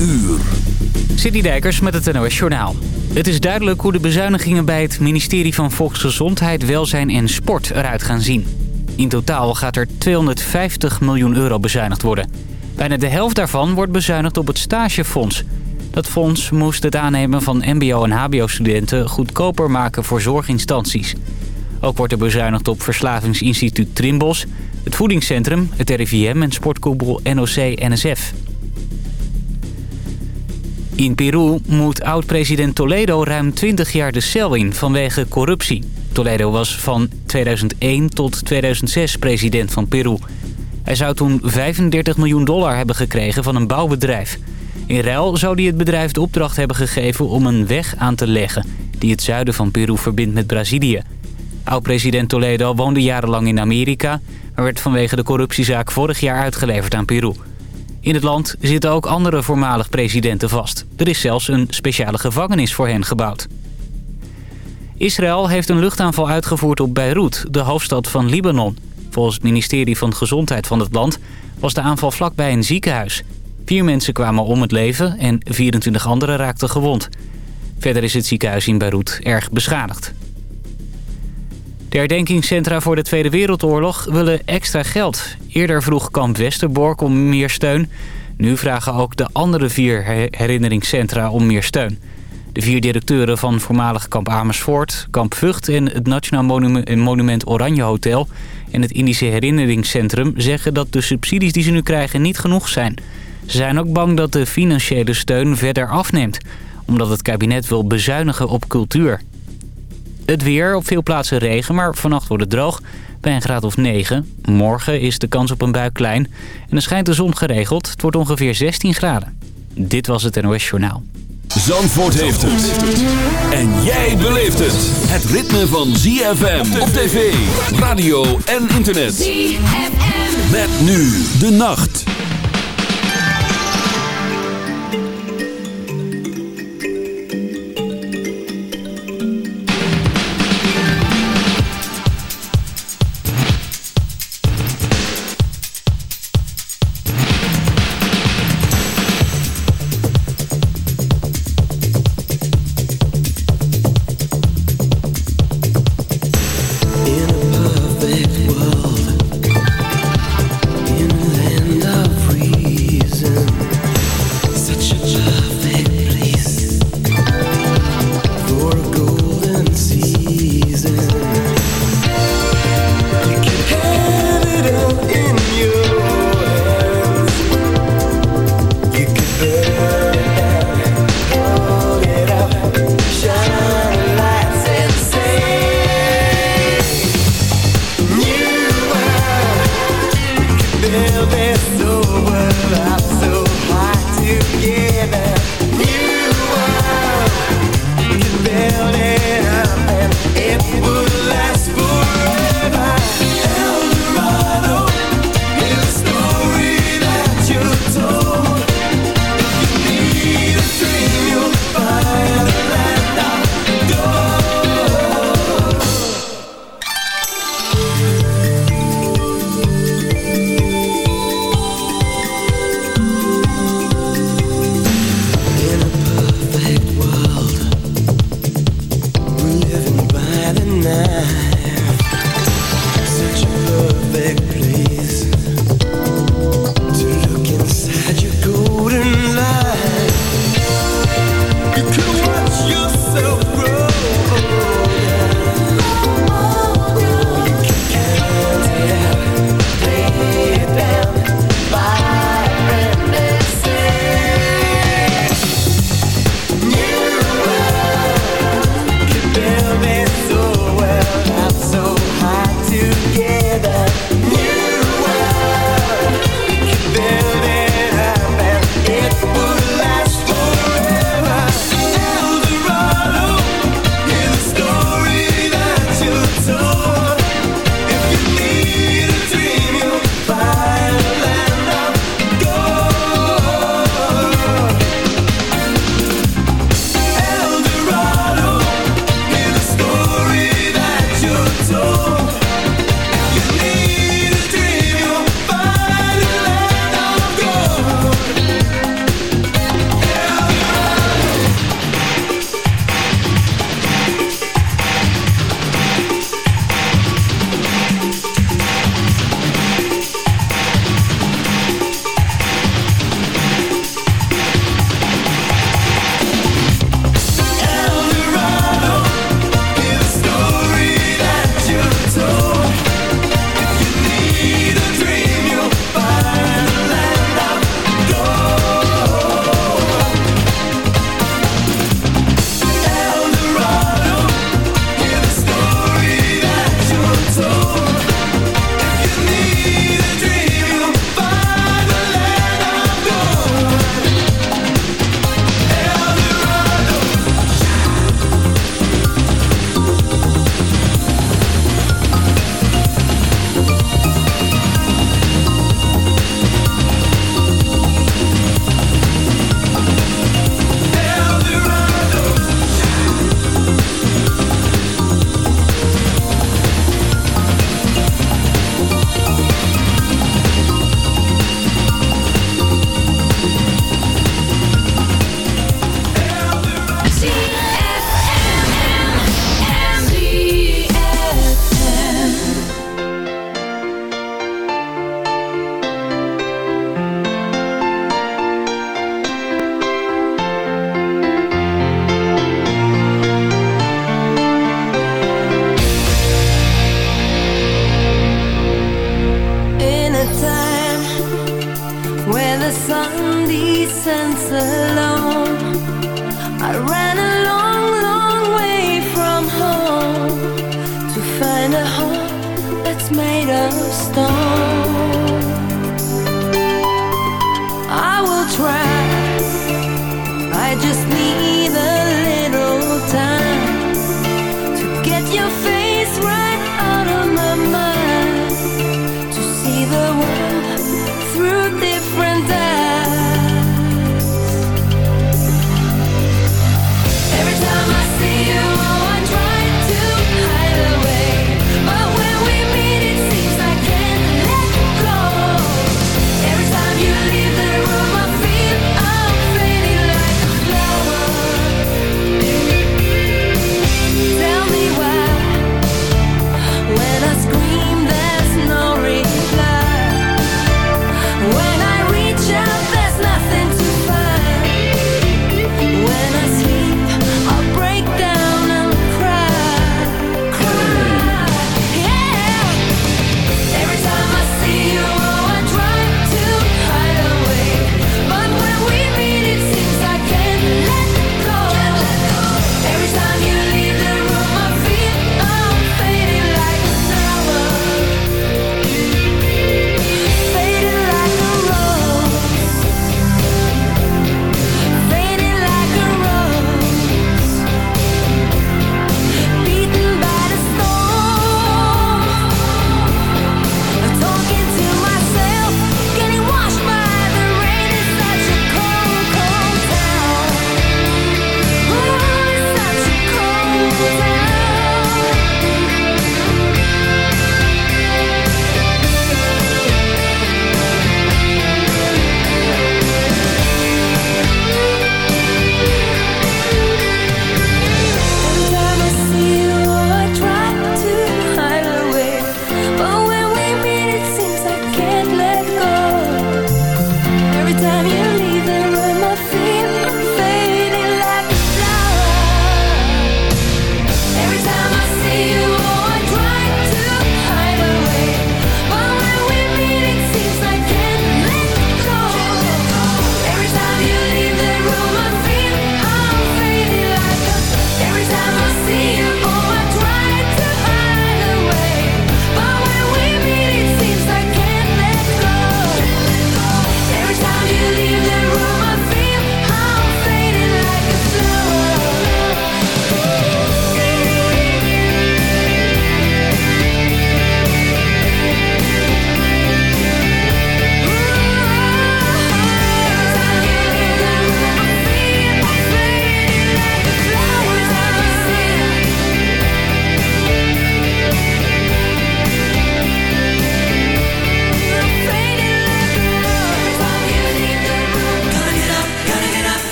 uur. City Dijkers met het NOS Journaal. Het is duidelijk hoe de bezuinigingen bij het ministerie van Volksgezondheid, Welzijn en Sport eruit gaan zien. In totaal gaat er 250 miljoen euro bezuinigd worden. Bijna de helft daarvan wordt bezuinigd op het stagefonds. Dat fonds moest het aannemen van mbo- en hbo-studenten goedkoper maken voor zorginstanties. Ook wordt er bezuinigd op Verslavingsinstituut Trimbos, het voedingscentrum, het RIVM en sportkoepel NOC-NSF. In Peru moet oud-president Toledo ruim 20 jaar de cel in vanwege corruptie. Toledo was van 2001 tot 2006 president van Peru. Hij zou toen 35 miljoen dollar hebben gekregen van een bouwbedrijf. In ruil zou hij het bedrijf de opdracht hebben gegeven om een weg aan te leggen... die het zuiden van Peru verbindt met Brazilië. Oud-president Toledo woonde jarenlang in Amerika... maar werd vanwege de corruptiezaak vorig jaar uitgeleverd aan Peru. In het land zitten ook andere voormalig presidenten vast. Er is zelfs een speciale gevangenis voor hen gebouwd. Israël heeft een luchtaanval uitgevoerd op Beirut, de hoofdstad van Libanon. Volgens het ministerie van Gezondheid van het land was de aanval vlakbij een ziekenhuis. Vier mensen kwamen om het leven en 24 anderen raakten gewond. Verder is het ziekenhuis in Beirut erg beschadigd. De herdenkingscentra voor de Tweede Wereldoorlog willen extra geld. Eerder vroeg kamp Westerbork om meer steun. Nu vragen ook de andere vier herinneringscentra om meer steun. De vier directeuren van voormalig kamp Amersfoort, kamp Vught... en het Nationaal Monument, Oranje Hotel en het Indische Herinneringscentrum... zeggen dat de subsidies die ze nu krijgen niet genoeg zijn. Ze zijn ook bang dat de financiële steun verder afneemt... omdat het kabinet wil bezuinigen op cultuur. Het weer, op veel plaatsen regen, maar vannacht wordt het droog bij een graad of 9. Morgen is de kans op een bui klein en er schijnt de zon geregeld. Het wordt ongeveer 16 graden. Dit was het NOS Journaal. Zandvoort heeft het. En jij beleeft het. Het ritme van ZFM op tv, radio en internet. ZFM. Met nu de nacht.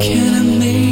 Can I make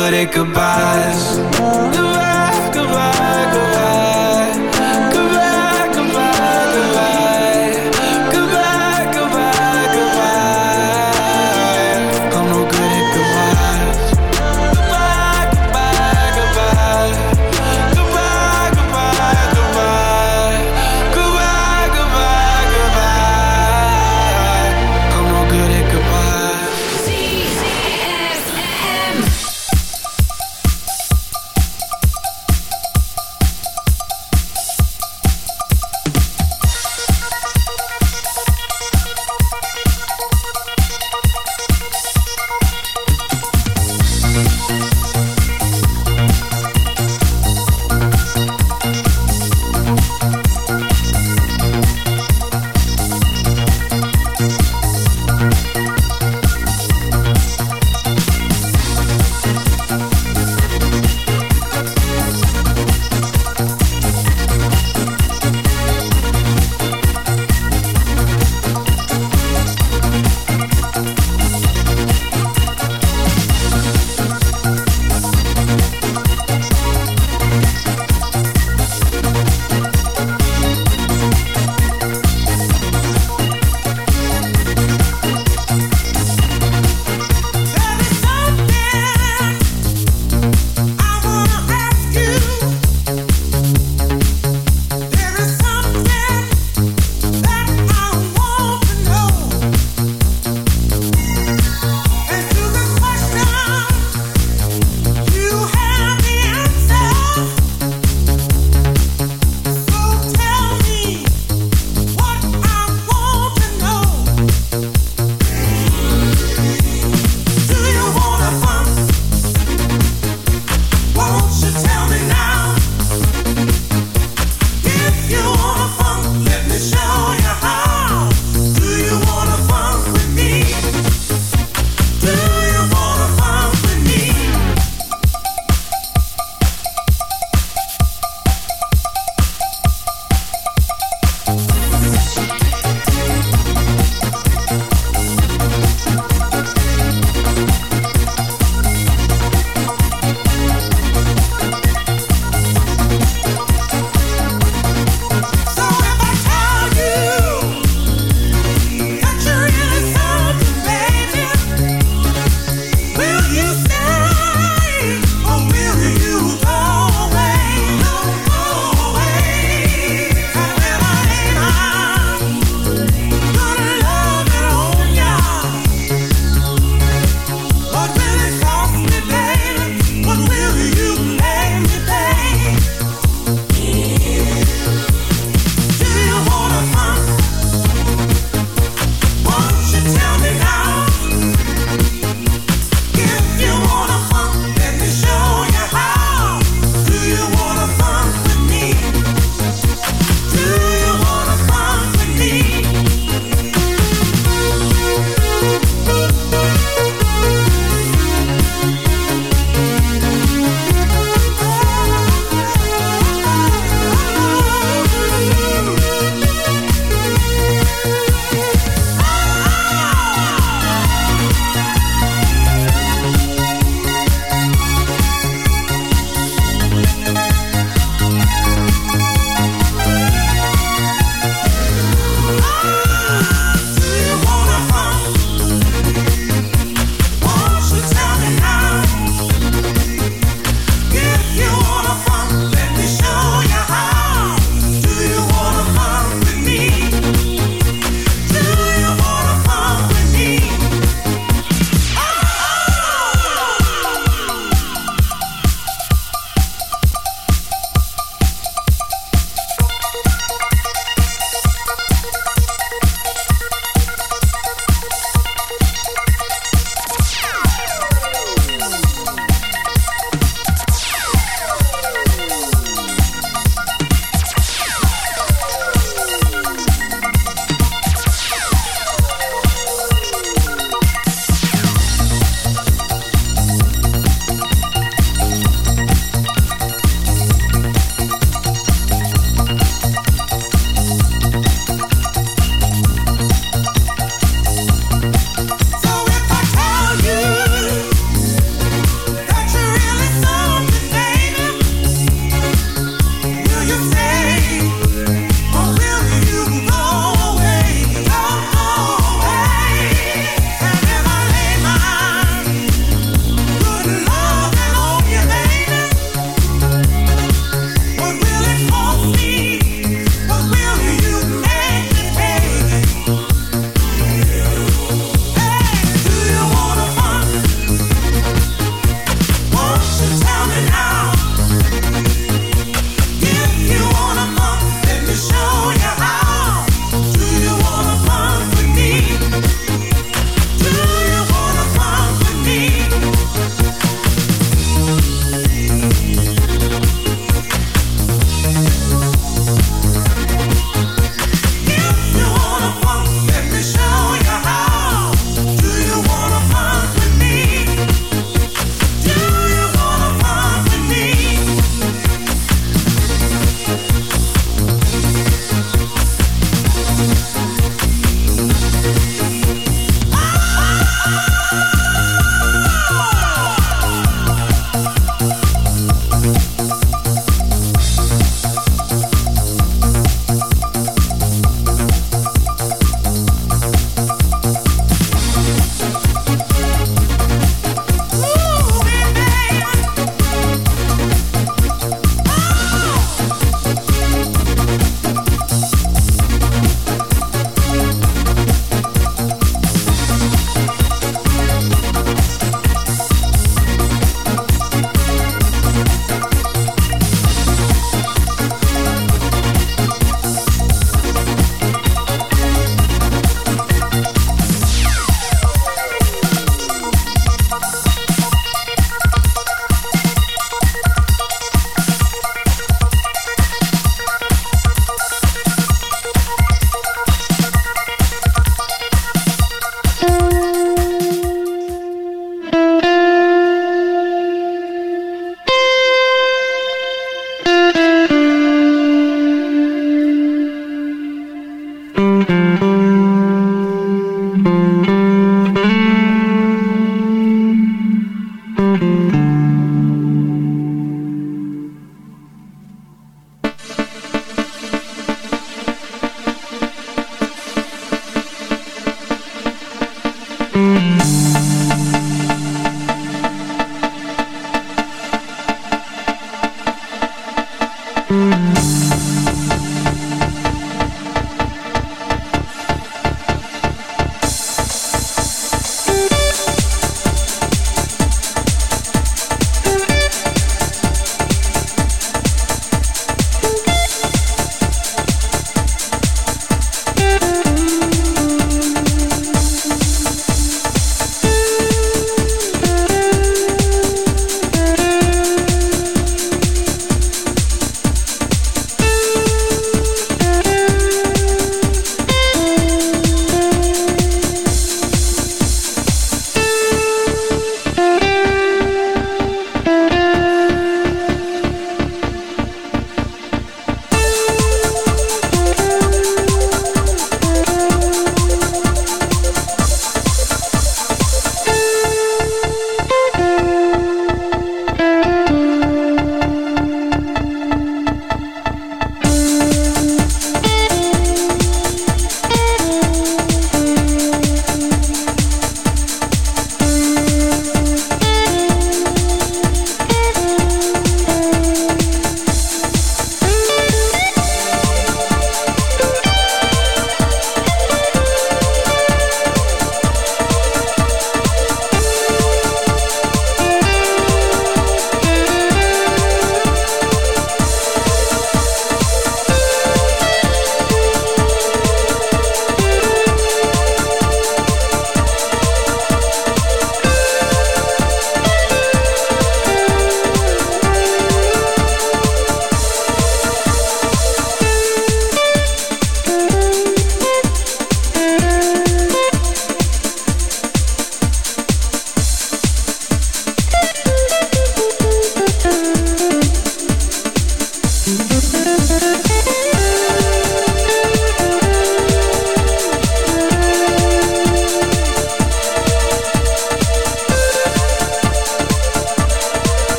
Good at goodbyes.